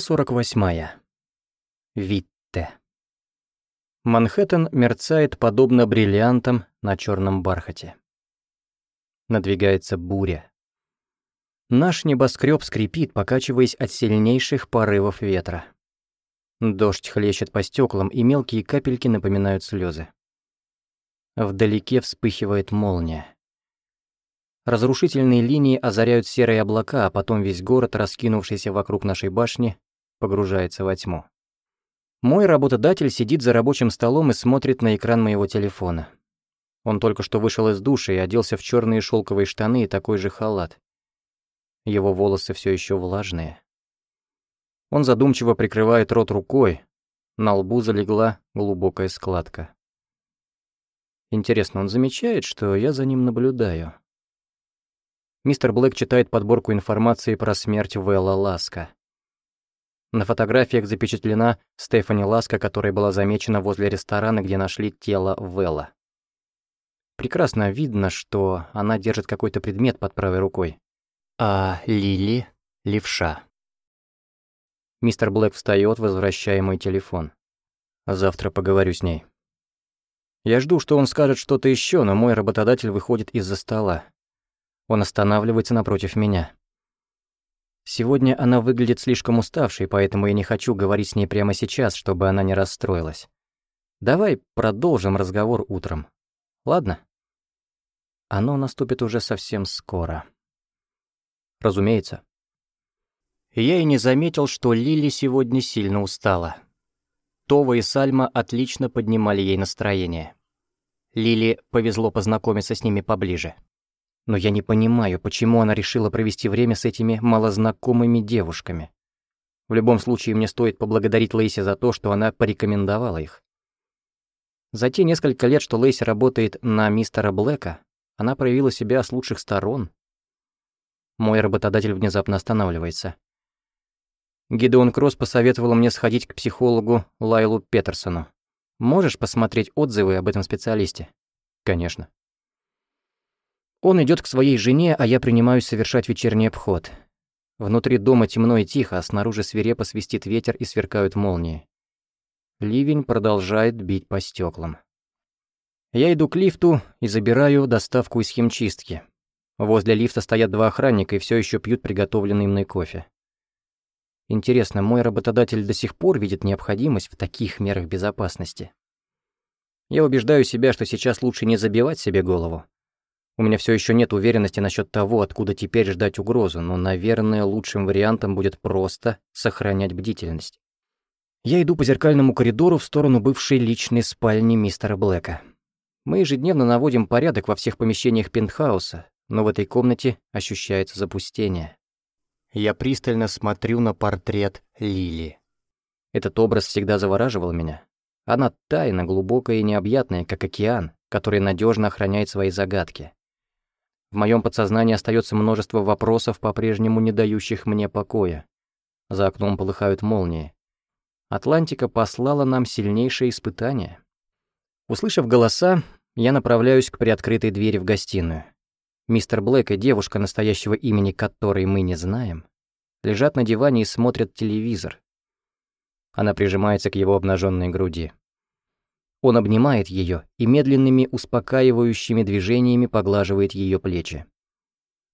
48. Витте. Манхэттен мерцает подобно бриллиантам на черном бархате. Надвигается буря. Наш небоскреб скрипит, покачиваясь от сильнейших порывов ветра. Дождь хлещет по стеклам, и мелкие капельки напоминают слезы. Вдалеке вспыхивает молния. Разрушительные линии озаряют серые облака, а потом весь город, раскинувшийся вокруг нашей башни, погружается во тьму. Мой работодатель сидит за рабочим столом и смотрит на экран моего телефона. Он только что вышел из душа и оделся в черные шелковые штаны и такой же халат. Его волосы все еще влажные. Он задумчиво прикрывает рот рукой, на лбу залегла глубокая складка. Интересно, он замечает, что я за ним наблюдаю? Мистер Блэк читает подборку информации про смерть Вэлла Ласка. На фотографиях запечатлена Стефани Ласка, которая была замечена возле ресторана, где нашли тело Вэлла. Прекрасно видно, что она держит какой-то предмет под правой рукой. А Лили — левша. Мистер Блэк встает, возвращая мой телефон. Завтра поговорю с ней. Я жду, что он скажет что-то еще, но мой работодатель выходит из-за стола. Он останавливается напротив меня. Сегодня она выглядит слишком уставшей, поэтому я не хочу говорить с ней прямо сейчас, чтобы она не расстроилась. Давай продолжим разговор утром. Ладно? Оно наступит уже совсем скоро. Разумеется. Я и не заметил, что Лили сегодня сильно устала. Това и Сальма отлично поднимали ей настроение. Лили повезло познакомиться с ними поближе но я не понимаю, почему она решила провести время с этими малознакомыми девушками. В любом случае, мне стоит поблагодарить Лейси за то, что она порекомендовала их. За те несколько лет, что Лейси работает на мистера Блэка, она проявила себя с лучших сторон. Мой работодатель внезапно останавливается. Гидеон Кросс посоветовал мне сходить к психологу Лайлу Петерсону. Можешь посмотреть отзывы об этом специалисте? Конечно. Он идет к своей жене, а я принимаюсь совершать вечерний обход. Внутри дома темно и тихо, а снаружи свирепо свистит ветер и сверкают молнии. Ливень продолжает бить по стеклам. Я иду к лифту и забираю доставку из химчистки. Возле лифта стоят два охранника и все еще пьют приготовленный мной кофе. Интересно, мой работодатель до сих пор видит необходимость в таких мерах безопасности? Я убеждаю себя, что сейчас лучше не забивать себе голову, у меня все еще нет уверенности насчет того, откуда теперь ждать угрозу, но, наверное, лучшим вариантом будет просто сохранять бдительность. Я иду по зеркальному коридору в сторону бывшей личной спальни мистера Блэка. Мы ежедневно наводим порядок во всех помещениях пентхауса, но в этой комнате ощущается запустение. Я пристально смотрю на портрет Лили. Этот образ всегда завораживал меня. Она тайна, глубокая и необъятная, как океан, который надежно охраняет свои загадки. В моем подсознании остается множество вопросов, по-прежнему не дающих мне покоя. За окном полыхают молнии. Атлантика послала нам сильнейшее испытание. Услышав голоса, я направляюсь к приоткрытой двери в гостиную. Мистер Блэк и девушка, настоящего имени которой мы не знаем, лежат на диване и смотрят телевизор. Она прижимается к его обнаженной груди. Он обнимает ее и медленными успокаивающими движениями поглаживает ее плечи.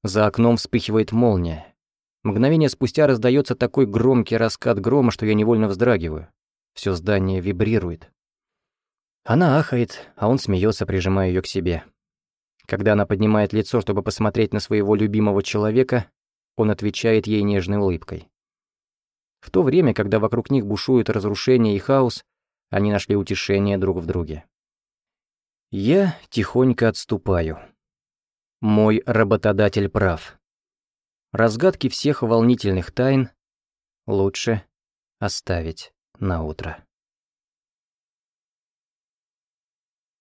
За окном вспыхивает молния. Мгновение спустя раздается такой громкий раскат грома, что я невольно вздрагиваю. Все здание вибрирует. Она ахает, а он смеется, прижимая ее к себе. Когда она поднимает лицо, чтобы посмотреть на своего любимого человека, он отвечает ей нежной улыбкой. В то время, когда вокруг них бушуют разрушение и хаос, они нашли утешение друг в друге. Я тихонько отступаю. Мой работодатель прав. Разгадки всех волнительных тайн лучше оставить на утро.